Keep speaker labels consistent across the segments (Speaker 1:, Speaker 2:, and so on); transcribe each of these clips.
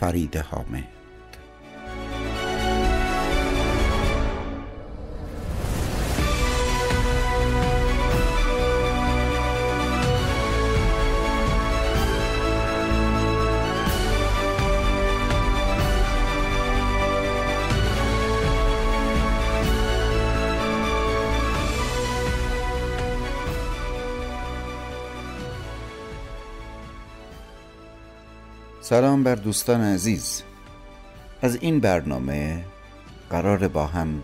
Speaker 1: فرید حامد سلام بر دوستان عزیز. از این برنامه قرار با هم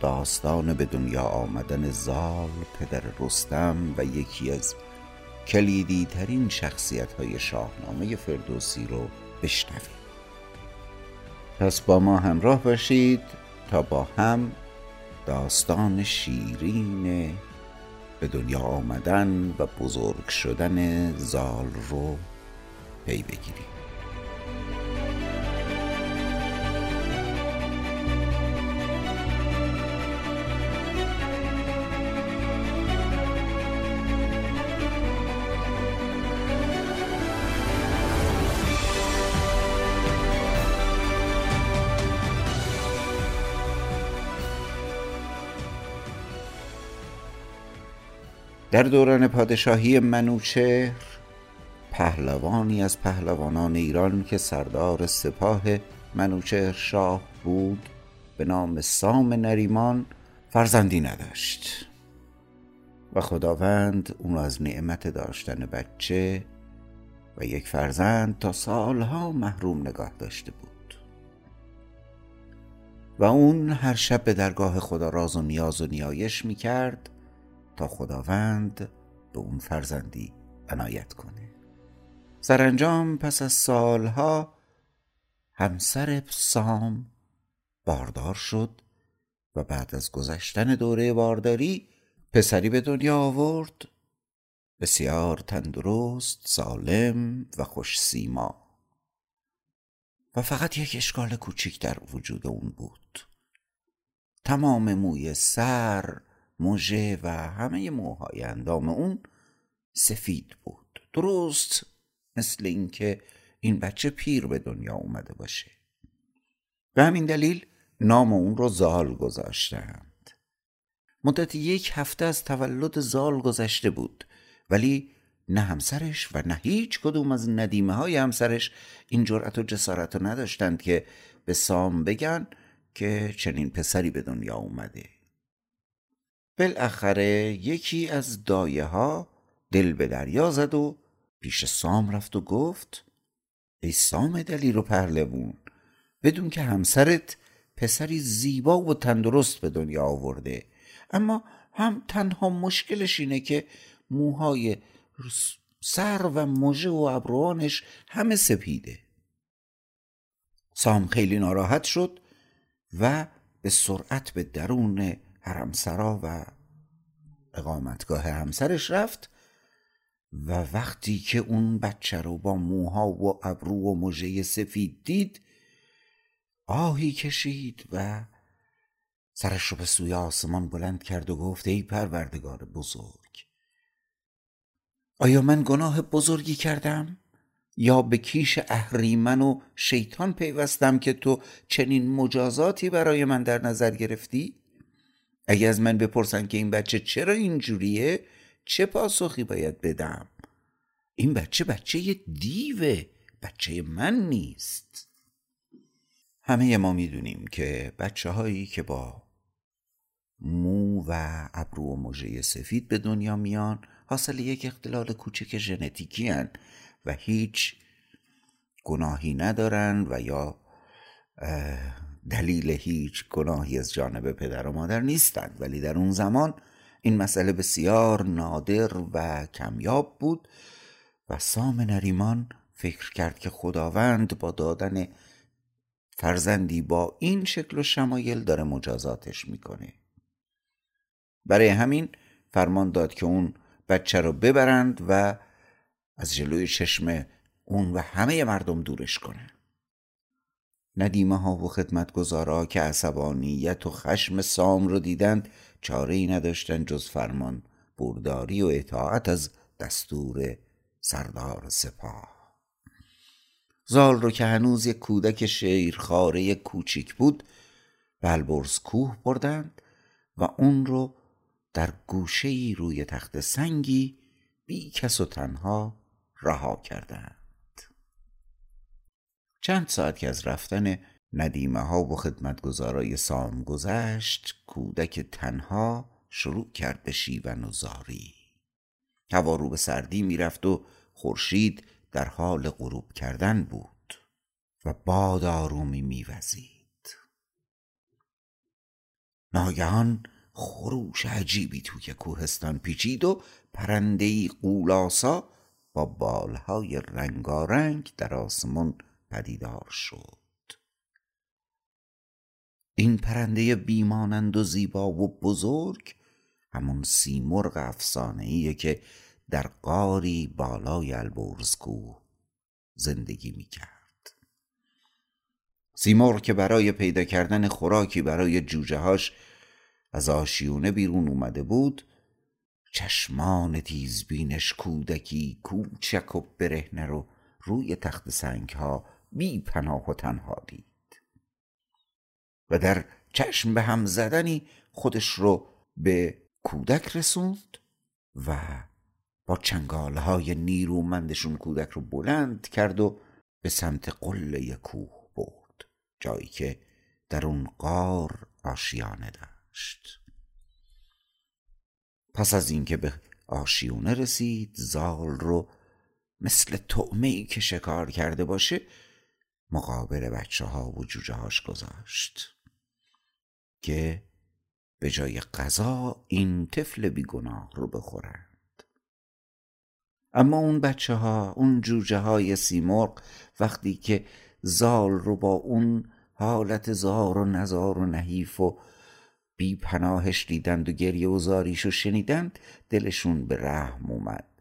Speaker 1: داستان به دنیا آمدن زال پدر رستم و یکی از کلیدی ترین شخصیت های شاهنامه فردوسی رو بشنویم. پس با ما همراه باشید تا با هم داستان شیرین به دنیا آمدن و بزرگ شدن زال رو پی بگیریم. در دوران پادشاهی منوچهر پهلوانی از پهلوانان ایران که سردار سپاه منوچهر شاه بود به نام سام نریمان فرزندی نداشت. و خداوند اونو از نعمت داشتن بچه و یک فرزند تا سالها محروم نگاه داشته بود. و اون هر شب به درگاه خدا راز و نیاز و نیایش می کرد تا خداوند به اون فرزندی عنایت کنه. سرانجام پس از سالها همسر سام باردار شد و بعد از گذشتن دوره بارداری پسری به دنیا آورد. بسیار تندرست سالم و خوش سیما. و فقط یک اشکال کوچیک در وجود اون بود. تمام موی سر موژه و همه موهای اندام اون سفید بود. درست مثل اینکه این بچه پیر به دنیا اومده باشه. به همین دلیل نام اون رو زال گذاشتند. مدت یک هفته از تولد زال گذشته بود ولی نه همسرش و نه هیچ کدوم از ندیمه های همسرش این جرأت و جسارت رو نداشتند که به سام بگن که چنین پسری به دنیا اومده. بالاخره یکی از دایه ها دل به دریا زد و پیش سام رفت و گفت ای سام دلی رو پهلوون بدون که همسرت پسری زیبا و تندرست به دنیا آورده اما هم تنها مشکلش اینه که موهای سر و مژه و ابروانش همه سپیده. سام خیلی ناراحت شد و به سرعت به درون حرمسرا و اقامتگاه همسرش رفت و وقتی که اون بچه رو با موها و ابرو و مژه سفید دید آهی کشید و سرش رو به سوی آسمان بلند کرد و گفت ای پروردگار بزرگ آیا من گناه بزرگی کردم؟ یا به کیش اهریمن و شیطان پیوستم که تو چنین مجازاتی برای من در نظر گرفتی؟ اگه از من بپرسن که این بچه چرا اینجوریه چه پاسخی باید بدم؟ این بچه بچه دیوه بچه من نیست. همه ما می‌دونیم که بچه هایی که با مو و ابرو و سفید به دنیا میان حاصل یک اختلال کوچک ژنتیکی و هیچ گناهی ندارن و یا دلیل هیچ گناهی از جانب پدر و مادر نیستند. ولی در اون زمان این مسئله بسیار نادر و کمیاب بود و سام نریمان فکر کرد که خداوند با دادن فرزندی با این شکل و شمایل داره مجازاتش می‌کنه. برای همین فرمان داد که اون بچه رو ببرند و از جلوی چشم اون و همه مردم دورش کنن ندیمه ها و خدمتگزارا که عصبانیت و خشم سام رو دیدند چاره ای نداشتن جز فرمان برداری و اطاعت از دستور سردار سپاه. زال رو که هنوز یک کودک شیرخواره کوچیک بود به البرز کوه بردند و اون رو در گوشه روی تخت سنگی بی کس و تنها رها کردند. چند ساعت که از رفتن ندیمه ها و خدمتگزارای سام گذشت کودک تنها شروع کرد به شیون و زاری. هوا رو به سردی می‌رفت و خورشید در حال غروب کردن بود و باد آرومی میوزید. ناگهان خروش عجیبی توی کوهستان پیچید و پرندهای قولاسا با بالهای رنگارنگ در آسمان پدیدار شد. این پرنده بیمانند و زیبا و بزرگ همون سیمرغ افسانه که در قاری بالای البرز کوه زندگی می‌کرد. سیمرغ که برای پیدا کردن خوراکی برای جوجه هاش از آشیونه بیرون اومده بود چشمان تیزبینش کودکی کوچک و برهنه رو روی تخت سنگ ها بی پناه و تنها دید. و در چشم به هم زدنی خودش رو به کودک رسوند و با چنگاله های نیرومندشون کودک رو بلند کرد و به سمت قله کوه برد جایی که در اون قار آشیانه داشت. پس از اینکه به آشیونه رسید زال رو مثل تعمه که شکار کرده باشه مقابل بچه ها و جوجه هاش گذاشت که به جای غذا این طفل بیگناه رو بخورند. اما اون بچه ها اون جوجه های سیمرغ وقتی که زال رو با اون حالت زار و نزار و نحیف و بی پناهش دیدند و گریه و زاریش شنیدند دلشون به رحم اومد.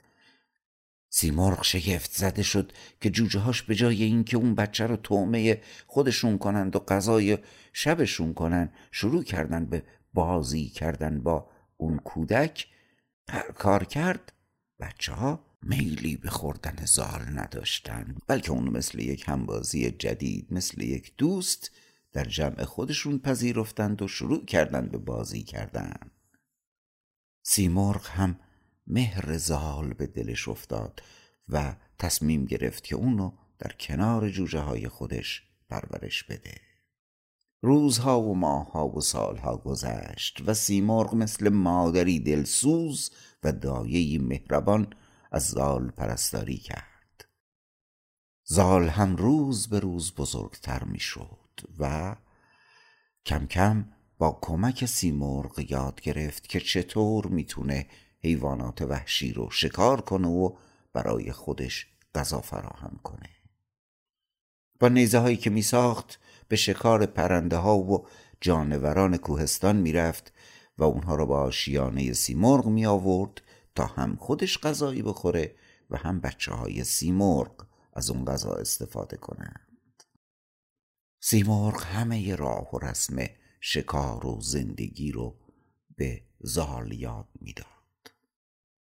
Speaker 1: سیمرغ شگفت زده شد که جوجه هاش به جای اینکه اون بچه رو تومه خودشون کنند و غذای شبشون کنن شروع کردن به بازی کردن با اون کودک. هر کار کرد بچه ها میلی به خوردن زال نداشتن بلکه اون مثل یک همبازی جدید مثل یک دوست در جمع خودشون پذیرفتند و شروع کردند به بازی کردن. سیمرغ هم مهر زال به دلش افتاد و تصمیم گرفت که اونو در کنار جوجه های خودش پرورش بده. روزها و ماهها و سالها گذشت و سیمرغ مثل مادری دلسوز و دایهی مهربان از زال پرستاری کرد. زال هم روز به روز بزرگتر می‌شد و کم کم با کمک سیمرغ یاد گرفت که چطور می‌تونه حیوانات وحشی رو شکار کنه و برای خودش غذا فراهم کنه. با نیزه هایی که می ساخت به شکار پرنده ها و جانوران کوهستان می‌رفت و اونها را با آشیانه سیمرغ می آورد تا هم خودش غذایی بخوره و هم بچه های سیمرغ از اون غذا استفاده کنند. سیمرغ همه راه و رسم شکار و زندگی رو به زال یاد می‌داد.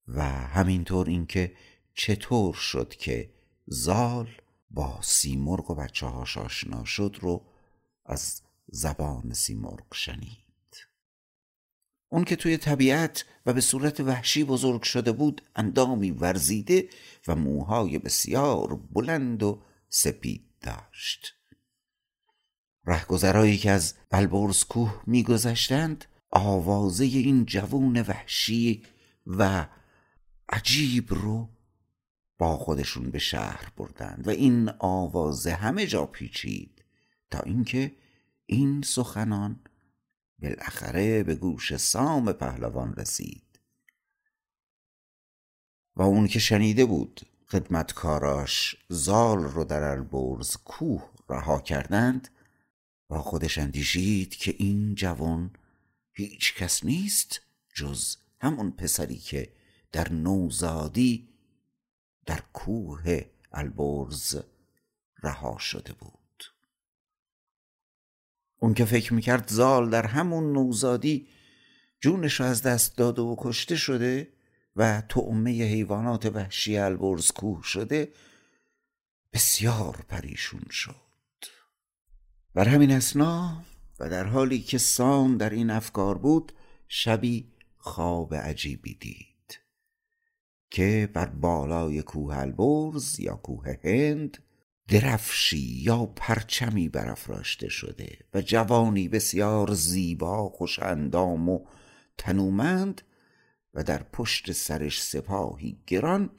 Speaker 1: و همینطور اینکه چطور شد که زال با سیمرغ و بچه هاش آشنا شد رو از زبان سیمرغ شنید. اون که توی طبیعت و به صورت وحشی بزرگ شده بود اندامی ورزیده و موهای بسیار بلند و سپید داشت. رهگذرایی که از بلبرز کوه میگذشتند آوازه این جوون وحشی و عجیب رو با خودشون به شهر بردند و این آوازه همه جا پیچید تا اینکه این سخنان بالاخره به گوش سام پهلوان رسید. و اون که شنیده بود خدمتکاراش زال رو در البرز کوه رها کردند با خودش اندیشید که این جوان هیچ کس نیست جز همون پسری که در نوزادی در کوه البرز رها شده بود. اون که فکر می‌کرد زال در همون نوزادی جونش از دست داده و کشته شده و تعمه حیوانات وحشی البرز کوه شده بسیار پریشون شد. بر همین اسنا و در حالی که سام در این افکار بود شبی خواب عجیبی دید. که بر بالای کوه البرز یا کوه هند درفشی یا پرچمی برافراشته شده و جوانی بسیار زیبا خوش اندام و تنومند و در پشت سرش سپاهی گران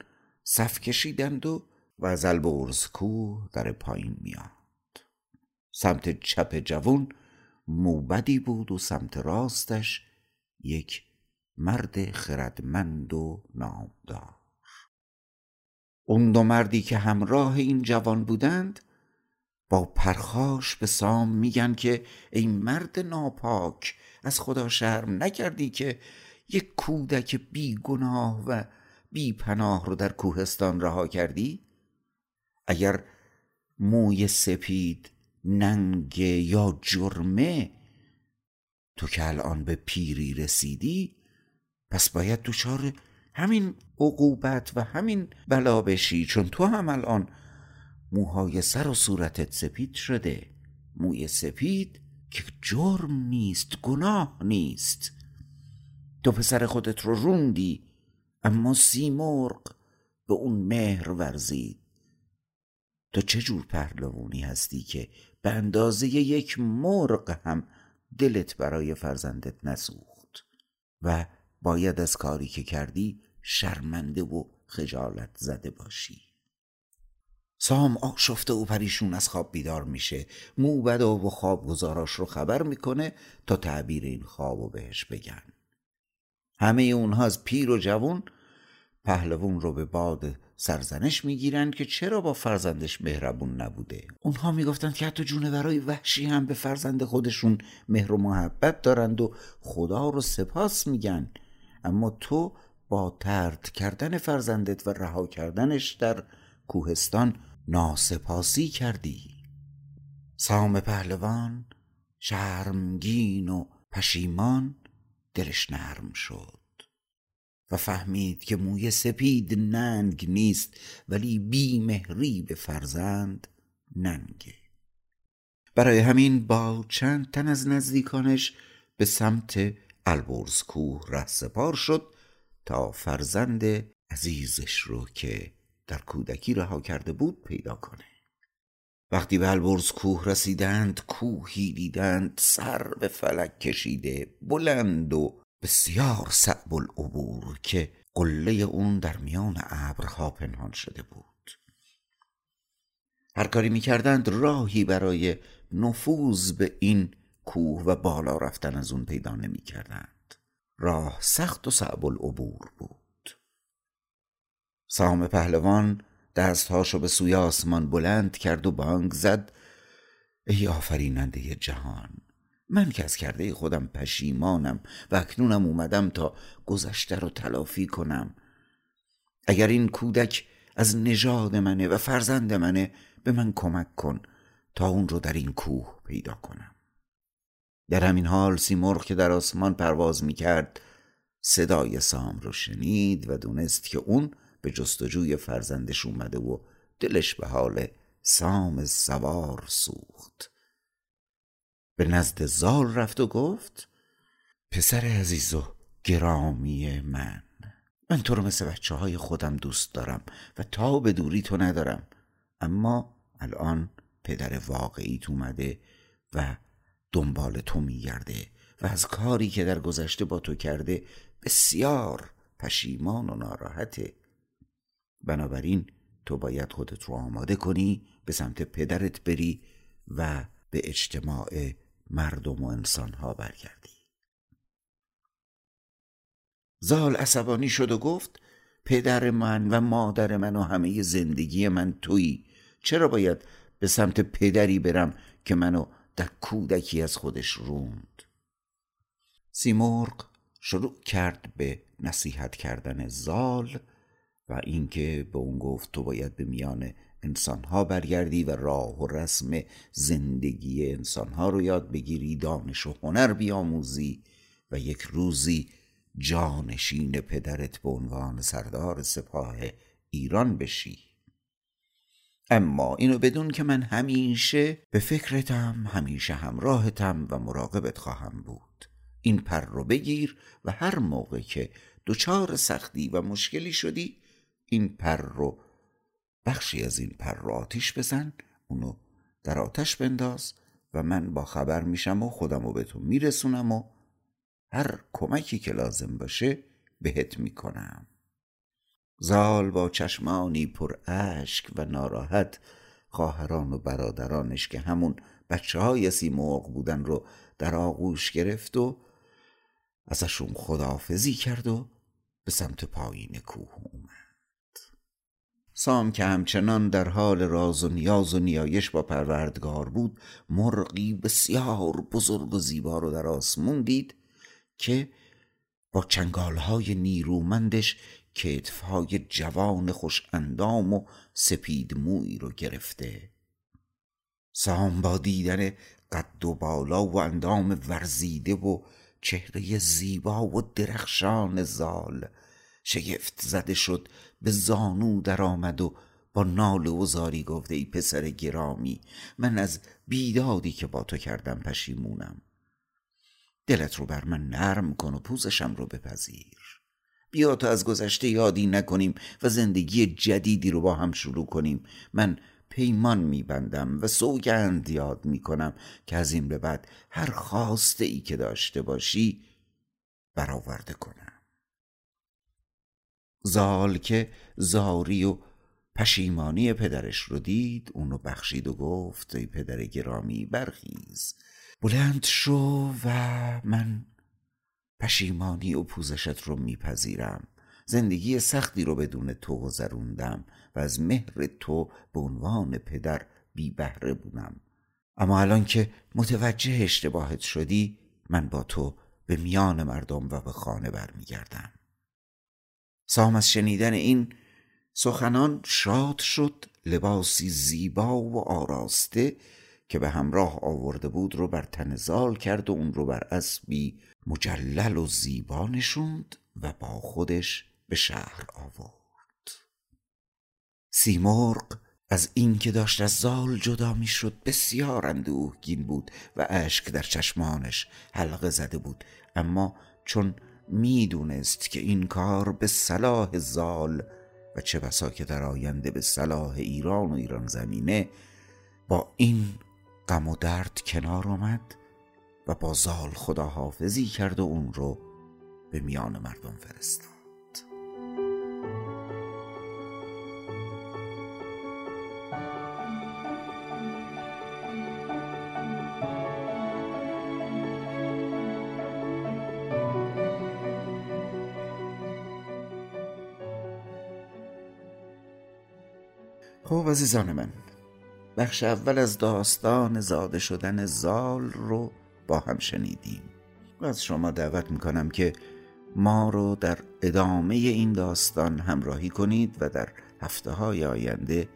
Speaker 1: صف کشیدند و و از البرز کوه در پایین میاد سمت چپ جوان موبدی بود و سمت راستش یک مرد خردمند و نامدار اون دو مردی که همراه این جوان بودند با پرخاش به سام میگن که ای مرد ناپاک از خدا شرم نکردی که یک کودک بی گناه و بی پناه رو در کوهستان رها کردی؟ اگر موی سپید ننگ یا جرمه تو که الان به پیری رسیدی پس باید دچار همین عقوبت و همین بلا بشی چون تو هم الان موهای سر و صورتت سپید شده. موی سپید که جرم نیست گناه نیست. تو پسر خودت رو روندی اما سیمرغ به اون مهر ورزید تو چه جور پهلوانی هستی که به اندازه یک مرغ هم دلت برای فرزندت نسوخت؟ و باید از کاری که کردی شرمنده و خجالت زده باشی. سام آشفته و پریشون از خواب بیدار میشه. موبدا و خواب گزاراش رو خبر می‌کنه تا تعبیر این خواب و بهش بگن. همه اونها از پیر و جوون پهلوون رو به باد سرزنش می‌گیرند که چرا با فرزندش مهربون نبوده. اونها می‌گفتند که حتی جونورای وحشی هم به فرزند خودشون مهر و محبت دارند و خدا رو سپاس میگن. اما تو با ترد کردن فرزندت و رها کردنش در کوهستان ناسپاسی کردی. سام پهلوان شرمگین و پشیمان دلش نرم شد و فهمید که موی سپید ننگ نیست ولی بیمهری به فرزند ننگه. برای همین با چند تن از نزدیکانش به سمت البرز کوه رهسپار شد تا فرزند عزیزش رو که در کودکی رها کرده بود پیدا کنه. وقتی به البرز کوه رسیدند کوهی دیدند سر به فلک کشیده بلند و بسیار صعب العبور که قله اون در میان ابرها پنهان شده بود. هر کاری می‌کردند راهی برای نفوذ به این کوه و بالا رفتن از اون پیدا نمی‌کردند. راه سخت و صعب العبور بود. سام پهلوان دستهاشو به سوی آسمان بلند کرد و بانگ زد. ای آفریننده جهان من که از کرده خودم پشیمانم و اکنونم اومدم تا گذشته رو تلافی کنم. اگر این کودک از نژاد منه و فرزند منه به من کمک کن تا اون رو در این کوه پیدا کنم. در همین حال سیمرغ که در آسمان پرواز می‌کرد صدای سام رو شنید و دونست که اون به جستجوی فرزندش اومده و دلش به حال سام سوار سوخت. به نزد زال رفت و گفت پسر عزیز و گرامی من من تو رو مثل بچه های خودم دوست دارم و تا به دوری تو ندارم اما الان پدر واقعیت اومده و دنبال تو میگرده و از کاری که در گذشته با تو کرده بسیار پشیمان و ناراحته بنابراین تو باید خودت رو آماده کنی به سمت پدرت بری و به اجتماع مردم و انسانها برگردی. زال عصبانی شد و گفت پدر من و مادر من و همه زندگی من تویی. چرا باید به سمت پدری برم که منو در کودکی از خودش روند. سیمرغ شروع کرد به نصیحت کردن زال و اینکه به اون گفت تو باید به میان انسانها برگردی و راه و رسم زندگی انسانها رو یاد بگیری دانش و هنر بیاموزی و یک روزی جانشین پدرت به عنوان سردار سپاه ایران بشی. اما اینو بدون که من همیشه به فکرتم همیشه همراهتم و مراقبت خواهم بود. این پر رو بگیر و هر موقع که دچار سختی و مشکلی شدی این پر رو بخشی از این پر رو آتیش بزن اونو در آتش بنداز و من با خبر میشم و خودم رو به تو میرسونم و هر کمکی که لازم باشه بهت می‌کنم. زال با چشمانی پر اشک و ناراحت خواهران و برادرانش که همون بچه های سیمرغ بودن رو در آغوش گرفت و ازشون خداحافظی کرد و به سمت پایین کوه اومد. سام که همچنان در حال راز و نیاز و نیایش با پروردگار بود مرغی بسیار بزرگ و زیبا رو در آسمون دید که با چنگالهای نیرومندش کتفهای جوان خوش اندام و سپید موی رو گرفته. سام با دیدن قد و بالا و اندام ورزیده و چهره زیبا و درخشان زال. شگفت زده شد به زانو در آمد و با نال و زاری گفته ای پسر گرامی من از بیدادی که با تو کردم پشیمونم. دلت رو بر من نرم کن و پوزشم رو بپذیر. بیا تا از گذشته یادی نکنیم و زندگی جدیدی رو با هم شروع کنیم. من پیمان میبندم و سوگند یاد می‌کنم که از این به بعد هر خواسته ای که داشته باشی برآورده کنم. زال که زاری و پشیمانی پدرش رو دید اونو بخشید و گفت ای پدر گرامی برخیز. بلند شو و من پشیمانی و پوزشت رو میپذیرم. زندگی سختی رو بدون تو گذروندم و از مهر تو به عنوان پدر بی بهره بودم. اما الان که متوجه اشتباهت شدی من با تو به میان مردم و به خانه برمیگردم. سام از شنیدن این سخنان شاد شد لباسی زیبا و آراسته که به همراه آورده بود رو بر تن زال کرد و اون رو بر اسبی مجلل و زیبا نشوند و با خودش به شهر آورد. سیمرغ از اینکه داشت از زال جدا می‌شد بسیار اندوهگین بود و اشک در چشمانش حلقه زده بود. اما چون می‌دونست که این کار به صلاح زال و چه بسا که در آینده به صلاح ایران و ایران زمینه با این غم و درد کنار آمد و با زال خداحافظی کرد و اون رو به میان مردم فرستاد. خب عزیزان من بخش اول از داستان زاده شدن زال رو با هم شنیدیم. و از شما دعوت می‌کنم که ما رو در ادامه این داستان همراهی کنید و در هفته های آینده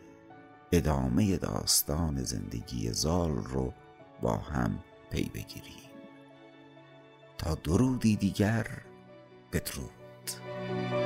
Speaker 1: ادامه داستان زندگی زال رو با هم پی بگیریم. تا درودی دیگر بدرود.